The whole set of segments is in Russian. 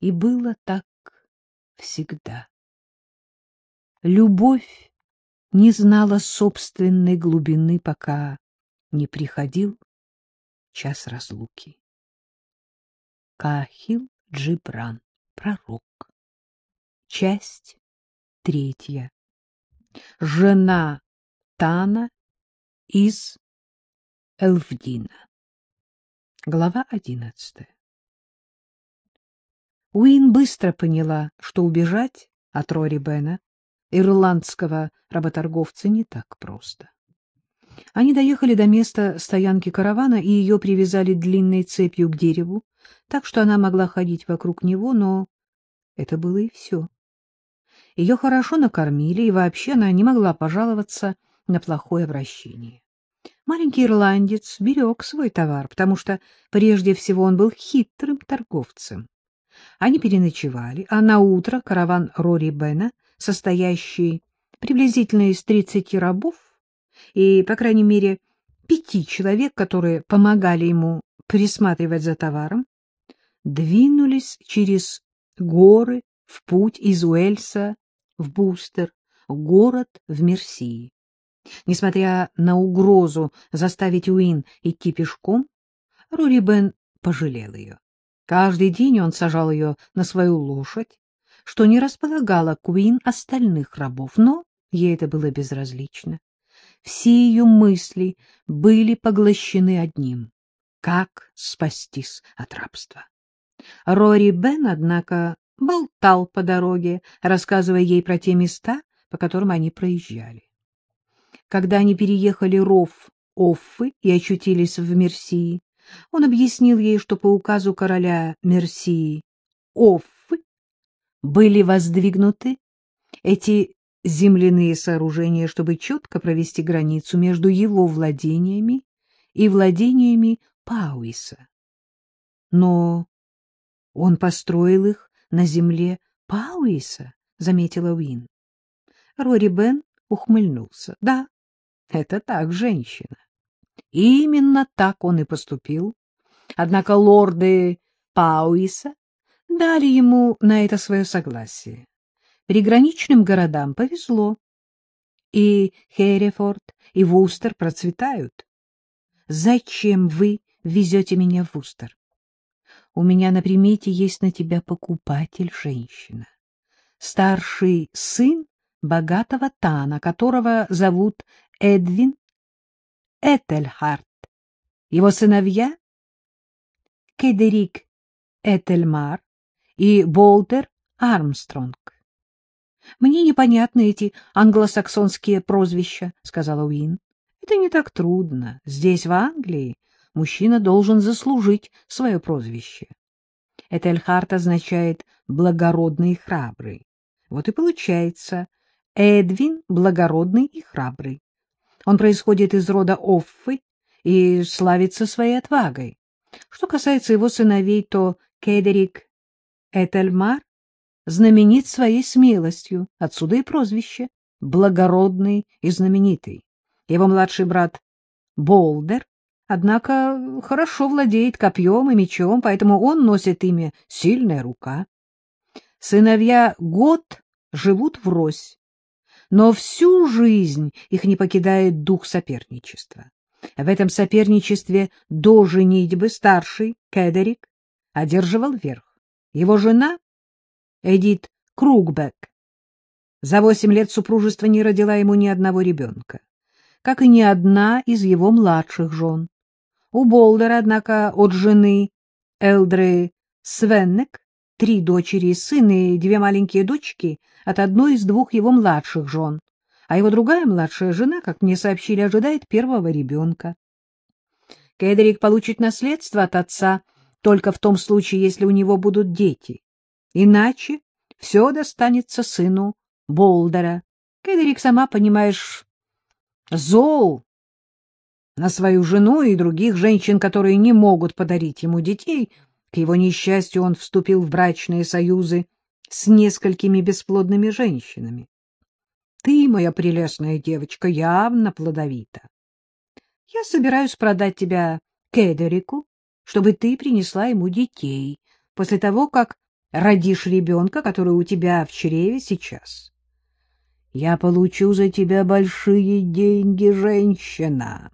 И было так всегда. Любовь не знала собственной глубины, пока не приходил час разлуки. Кахил Джибран, пророк. Часть третья. Жена Тана из Элфдина. Глава одиннадцатая. Уин быстро поняла, что убежать от Рори Бена, ирландского работорговца, не так просто. Они доехали до места стоянки каравана, и ее привязали длинной цепью к дереву, так что она могла ходить вокруг него, но это было и все. Ее хорошо накормили, и вообще она не могла пожаловаться на плохое обращение. Маленький ирландец берег свой товар, потому что прежде всего он был хитрым торговцем. Они переночевали, а на утро караван Рори Бена, состоящий приблизительно из тридцати рабов и, по крайней мере, пяти человек, которые помогали ему присматривать за товаром, двинулись через горы в путь из Уэльса в Бустер, город в Мерсии. Несмотря на угрозу заставить Уин идти пешком, Рори Бен пожалел ее. Каждый день он сажал ее на свою лошадь, что не располагало Куин остальных рабов, но ей это было безразлично. Все ее мысли были поглощены одним — как спастись от рабства. Рори Бен, однако, болтал по дороге, рассказывая ей про те места, по которым они проезжали. Когда они переехали ров Оффы и очутились в Мерсии, он объяснил ей, что по указу короля Мерсии Оффы были воздвигнуты эти земляные сооружения, чтобы четко провести границу между его владениями и владениями Пауиса. Но он построил их на земле Пауиса, — заметила Уин. Рори Бен ухмыльнулся. — Да, это так, женщина. Именно так он и поступил. Однако лорды Пауиса дали ему на это свое согласие. Приграничным городам повезло. И Херефорд, и Вустер процветают. Зачем вы везете меня в Вустер? У меня на примете есть на тебя покупатель, женщина. Старший сын богатого Тана, которого зовут Эдвин Этельхарт. Его сыновья — Кедерик Этельмар и Болтер Армстронг. — Мне непонятны эти англосаксонские прозвища, — сказала Уин. — Это не так трудно. Здесь, в Англии, мужчина должен заслужить свое прозвище. Этельхарт означает «благородный и храбрый». Вот и получается Эдвин — благородный и храбрый. Он происходит из рода Оффы и славится своей отвагой. Что касается его сыновей, то Кедерик Этельмар знаменит своей смелостью, отсюда и прозвище «благородный и знаменитый». Его младший брат Болдер, однако, хорошо владеет копьем и мечом, поэтому он носит имя «Сильная рука». Сыновья Год живут врозь, но всю жизнь их не покидает дух соперничества. В этом соперничестве до женитьбы старший, Кедерик, одерживал верх. Его жена, Эдит Кругбек, за восемь лет супружества не родила ему ни одного ребенка, как и ни одна из его младших жен. У Болдера, однако, от жены Элдры Свеннек три дочери и сын и две маленькие дочки от одной из двух его младших жен, а его другая младшая жена, как мне сообщили, ожидает первого ребенка. Кедерик получит наследство от отца только в том случае, если у него будут дети. Иначе все достанется сыну Болдера. Кедерик, сама понимаешь, зол на свою жену и других женщин, которые не могут подарить ему детей — к его несчастью он вступил в брачные союзы с несколькими бесплодными женщинами. Ты, моя прелестная девочка, явно плодовита. Я собираюсь продать тебя Кедерику, чтобы ты принесла ему детей, после того, как родишь ребенка, который у тебя в чреве сейчас. Я получу за тебя большие деньги, женщина.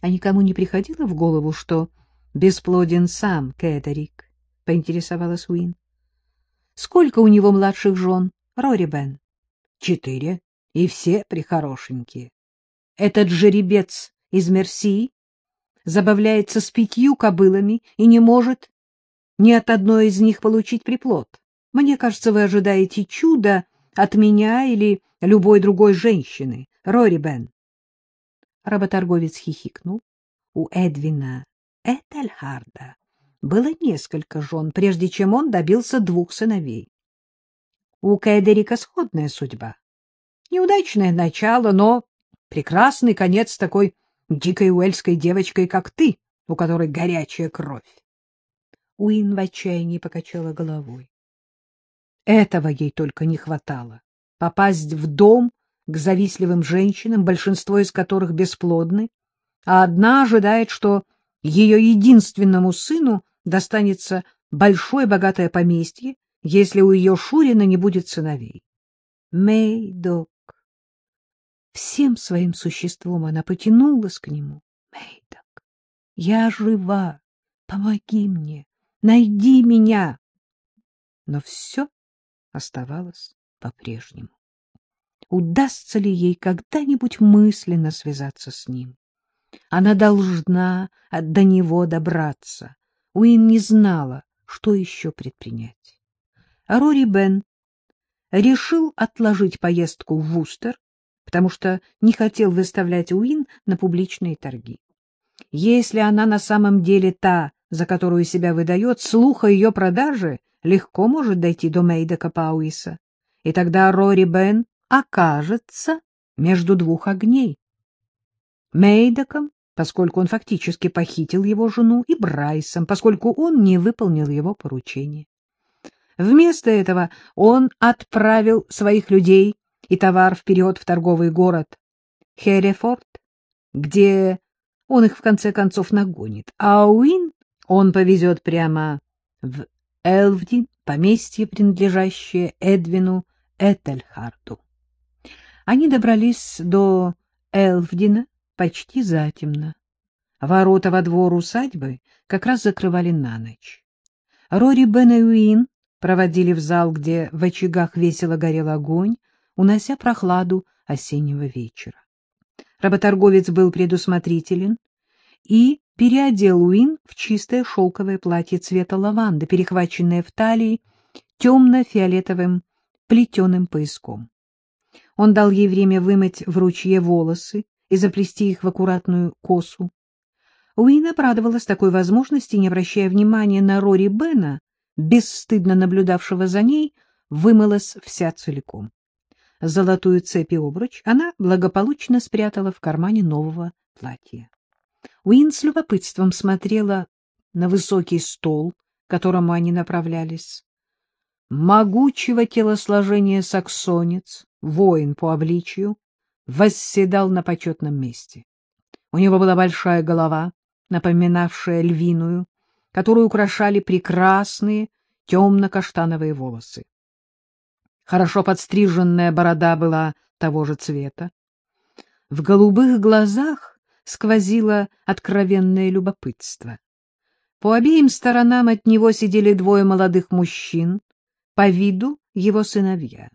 А никому не приходило в голову, что бесплоден сам Кэтерик? — поинтересовалась Уин. — Сколько у него младших жен, Рори Бен? — Четыре, и все прихорошенькие. Этот жеребец из Мерсии забавляется с пятью кобылами и не может ни от одной из них получить приплод. Мне кажется, вы ожидаете чуда от меня или любой другой женщины, Рори Бен. Работорговец хихикнул. У Эдвина Этельхарда было несколько жен, прежде чем он добился двух сыновей. У Кэдерика сходная судьба. Неудачное начало, но прекрасный конец такой дикой уэльской девочкой, как ты, у которой горячая кровь. Уин в отчаянии покачала головой. Этого ей только не хватало — попасть в дом к завистливым женщинам, большинство из которых бесплодны, а одна ожидает, что ее единственному сыну достанется большое богатое поместье, если у ее Шурина не будет сыновей. Мейдок. Всем своим существом она потянулась к нему. Мейдок, я жива, помоги мне, найди меня. Но все оставалось по-прежнему. Удастся ли ей когда-нибудь мысленно связаться с ним? Она должна до него добраться. Уин не знала, что еще предпринять. Рори Бен решил отложить поездку в Вустер, потому что не хотел выставлять Уин на публичные торги. Если она на самом деле та, за которую себя выдает, слух о ее продаже легко может дойти до Мейдека Пауиса, и тогда Рори Бен окажется между двух огней. Мейдоком, поскольку он фактически похитил его жену, и Брайсом, поскольку он не выполнил его поручение. Вместо этого он отправил своих людей и товар вперед в торговый город Херефорд, где он их в конце концов нагонит, а Уин он повезет прямо в Элвдин, поместье, принадлежащее Эдвину Этельхарду. Они добрались до Элвдина почти затемно. Ворота во двор усадьбы как раз закрывали на ночь. Рори Бен и Уин проводили в зал, где в очагах весело горел огонь, унося прохладу осеннего вечера. Работорговец был предусмотрителен и переодел Уин в чистое шелковое платье цвета лаванды, перехваченное в талии темно-фиолетовым плетеным пояском. Он дал ей время вымыть в ручье волосы и заплести их в аккуратную косу. Уин обрадовалась такой возможности, не обращая внимания на Рори Бена, бесстыдно наблюдавшего за ней, вымылась вся целиком. Золотую цепь и обруч она благополучно спрятала в кармане нового платья. Уин с любопытством смотрела на высокий стол, к которому они направлялись. Могучего телосложения саксонец, воин по обличию, восседал на почетном месте. У него была большая голова, напоминавшая львиную, которую украшали прекрасные темно-каштановые волосы. Хорошо подстриженная борода была того же цвета. В голубых глазах сквозило откровенное любопытство. По обеим сторонам от него сидели двое молодых мужчин, по виду его сыновья.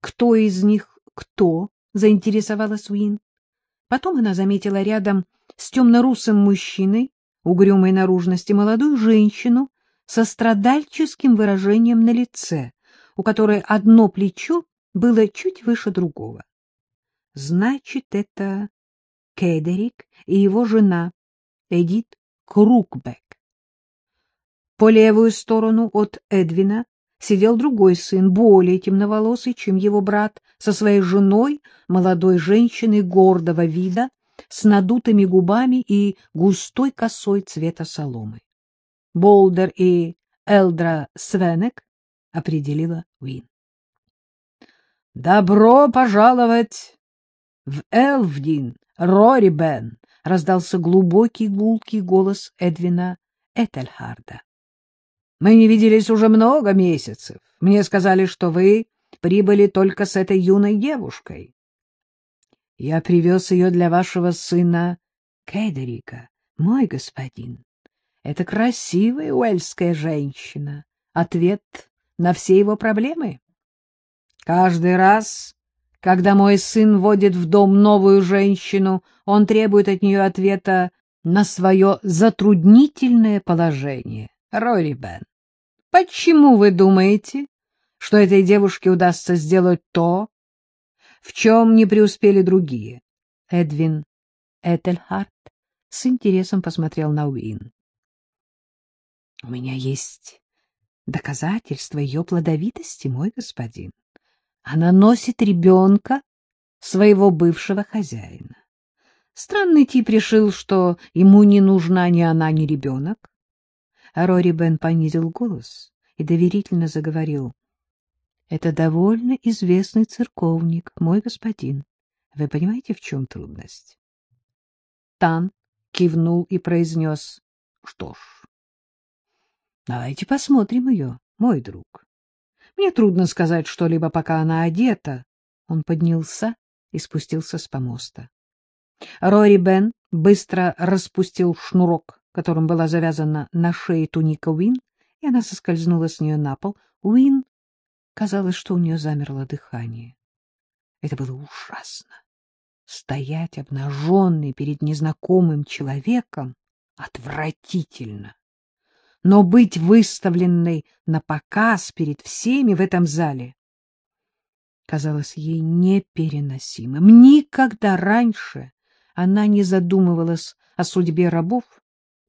Кто из них кто? — заинтересовалась Уин. Потом она заметила рядом с темно-русым мужчиной, угрюмой наружности, молодую женщину со страдальческим выражением на лице, у которой одно плечо было чуть выше другого. Значит, это Кедерик и его жена Эдит Крукбек. По левую сторону от Эдвина сидел другой сын, более темноволосый, чем его брат, со своей женой, молодой женщиной гордого вида, с надутыми губами и густой косой цвета соломы. Болдер и Элдра Свенек определила Уин. «Добро пожаловать в Элвдин, Рори Бен!» — раздался глубокий гулкий голос Эдвина Этельхарда. Мы не виделись уже много месяцев. Мне сказали, что вы прибыли только с этой юной девушкой. Я привез ее для вашего сына Кедерика, мой господин. Это красивая уэльская женщина. Ответ на все его проблемы. Каждый раз, когда мой сын вводит в дом новую женщину, он требует от нее ответа на свое затруднительное положение. Рори Бен, почему вы думаете, что этой девушке удастся сделать то, в чем не преуспели другие? Эдвин Этельхарт с интересом посмотрел на Уин. — У меня есть доказательства ее плодовитости, мой господин. Она носит ребенка своего бывшего хозяина. Странный тип решил, что ему не нужна ни она, ни ребенок. Рори Бен понизил голос и доверительно заговорил. — Это довольно известный церковник, мой господин. Вы понимаете, в чем трудность? Тан кивнул и произнес. — Что ж, давайте посмотрим ее, мой друг. Мне трудно сказать что-либо, пока она одета. Он поднялся и спустился с помоста. Рори Бен быстро распустил шнурок, которым была завязана на шее туника Уин, и она соскользнула с нее на пол. Уин казалось, что у нее замерло дыхание. Это было ужасно. Стоять обнаженной перед незнакомым человеком отвратительно. Но быть выставленной на показ перед всеми в этом зале казалось ей непереносимым. Никогда раньше она не задумывалась о судьбе рабов,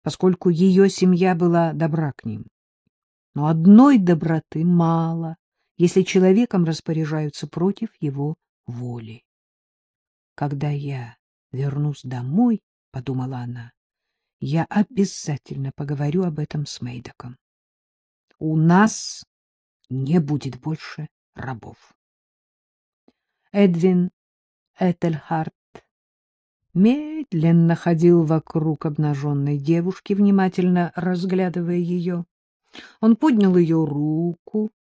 поскольку ее семья была добра к ним. Но одной доброты мало, если человеком распоряжаются против его воли. «Когда я вернусь домой, — подумала она, — я обязательно поговорю об этом с Мейдоком. У нас не будет больше рабов. Эдвин Этельхарт медленно ходил вокруг обнаженной девушки, внимательно разглядывая ее. Он поднял ее руку,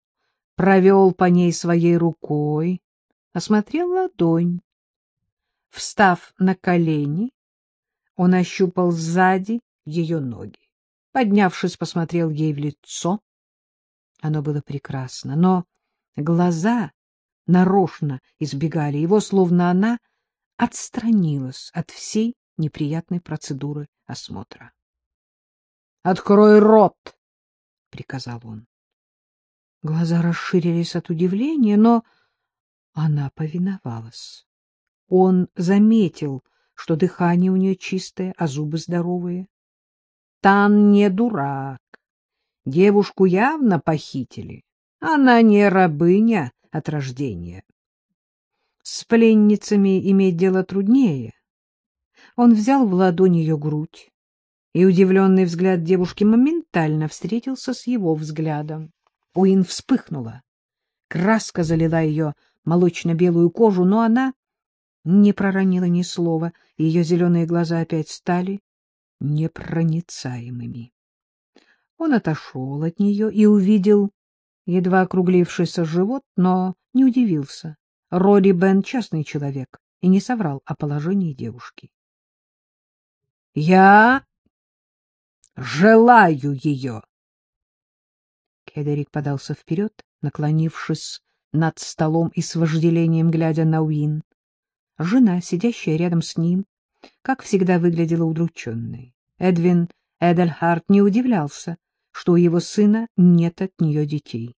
провел по ней своей рукой, осмотрел ладонь. Встав на колени, он ощупал сзади ее ноги. Поднявшись, посмотрел ей в лицо. Оно было прекрасно, но глаза нарочно избегали его, словно она отстранилась от всей неприятной процедуры осмотра. — Открой рот! — приказал он. Глаза расширились от удивления, но она повиновалась. Он заметил, что дыхание у нее чистое, а зубы здоровые. Тан не дурак. Девушку явно похитили. Она не рабыня от рождения. С пленницами иметь дело труднее. Он взял в ладонь ее грудь, и удивленный взгляд девушки моментально встретился с его взглядом. Уин вспыхнула. Краска залила ее молочно-белую кожу, но она не проронила ни слова, и ее зеленые глаза опять стали непроницаемыми. Он отошел от нее и увидел едва округлившийся живот, но не удивился. Рори Бен частный человек и не соврал о положении девушки. — Я желаю ее! Кедерик подался вперед, наклонившись над столом и с вожделением глядя на Уин. Жена, сидящая рядом с ним, как всегда выглядела удрученной. Эдвин Эдельхарт не удивлялся, что у его сына нет от нее детей.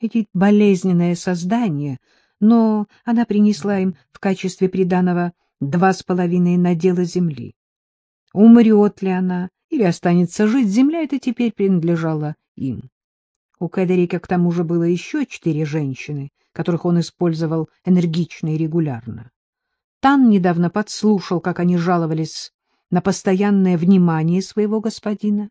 Эти болезненные создания но она принесла им в качестве приданого два с половиной надела земли. Умрет ли она или останется жить, земля эта теперь принадлежала им. У Кедерика к тому же было еще четыре женщины, которых он использовал энергично и регулярно. Тан недавно подслушал, как они жаловались на постоянное внимание своего господина.